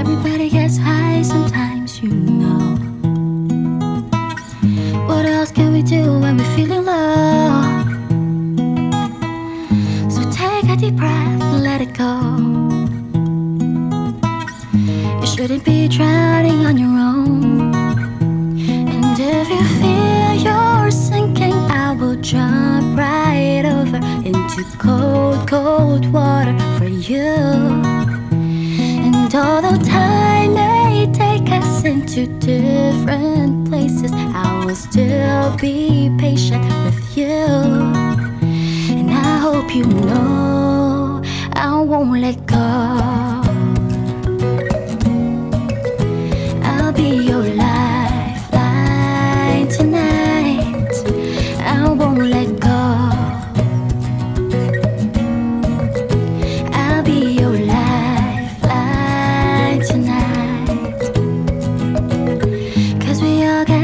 Everybody gets high sometimes, you know. What else can we do when we're feeling low? So take a deep breath and let it go. You shouldn't be drowning on your own. And if you feel you're sinking, I will jump right over into cold, cold water for you. And although into different places, I will still be patient with you. And I hope you know I won't let go.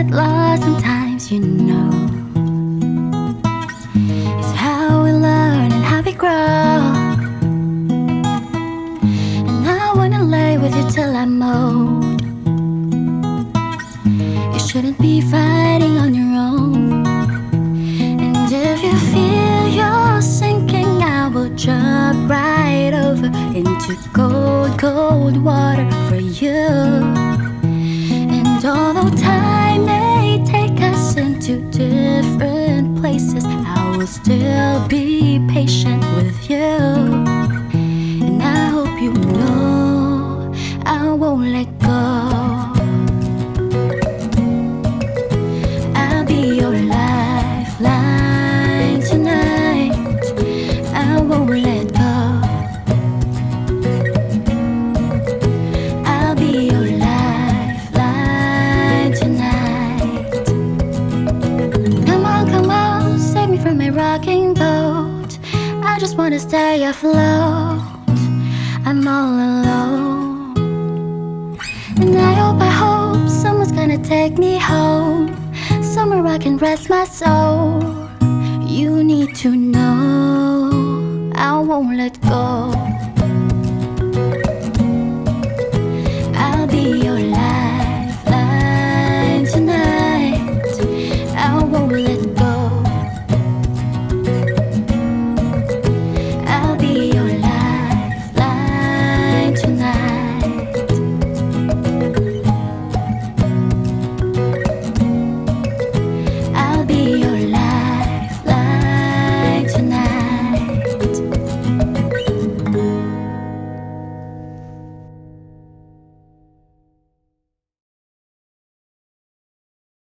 Get lost sometimes, you know. It's how we learn and how we grow. And I wanna lay with you till I'm old. You shouldn't be fighting on your own. And if you feel you're sinking, I will jump right over into cold, cold water for you. And all although time will still be patient with you. And I hope you know I won't let go. My rocking boat. I just wanna stay afloat. I'm all alone. And I hope, I hope someone's gonna take me home. Somewhere I can rest my soul. You need to know I won't let go.